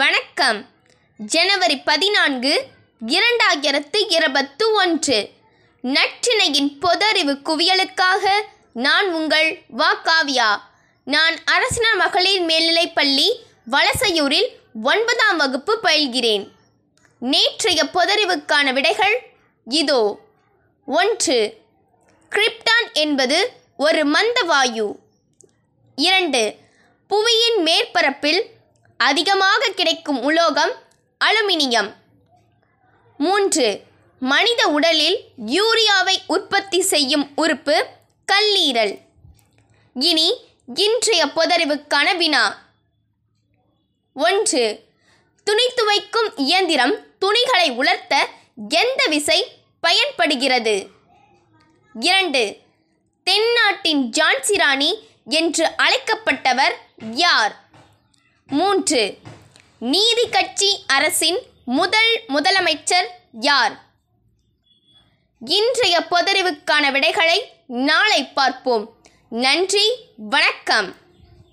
வணக்கம். ஜனவரி பதினான்கு இரண்டாயிரத்து இருபத்து ஒன்று. நற்றினையின் பொதறிவு குவியலுக்காக நான் உங்கள் வா காவ்யா நான் அரசினர் மகளிர் மேல்நிலைப்பள்ளி வலசையூரில் ஒன்பதாம் வகுப்பு பயில்கிறேன். நேற்றைய பொதறிவுக்கான விடைகள் இதோ. ஒன்று கிரிப்டான் என்பது ஒரு மந்த வாயு இரண்டு புவியின் மேற்பரப்பில் அதிகமாக கிடைக்கும் உலோகம் அலுமினியம். மூன்று மனித உடலில் யூரியாவை உற்பத்தி செய்யும் உறுப்பு கல்லீரல். இனி இன்றைய பொதறிவுக்கான வினா ஒன்று துணி துவைக்கும் இயந்திரம் துணிகளை உலர்த்த எந்த விசை பயன்படுகிறது? இரண்டு தென்னாட்டின் ஜான்சிராணி என்று அழைக்கப்பட்டவர் யார்? மூன்று. நீதி கட்சி அரசின் முதல் முதலமைச்சர் யார்? இன்றைய பொதறிவுக்கான விடைகளை நாளை பார்ப்போம். நன்றி வணக்கம்.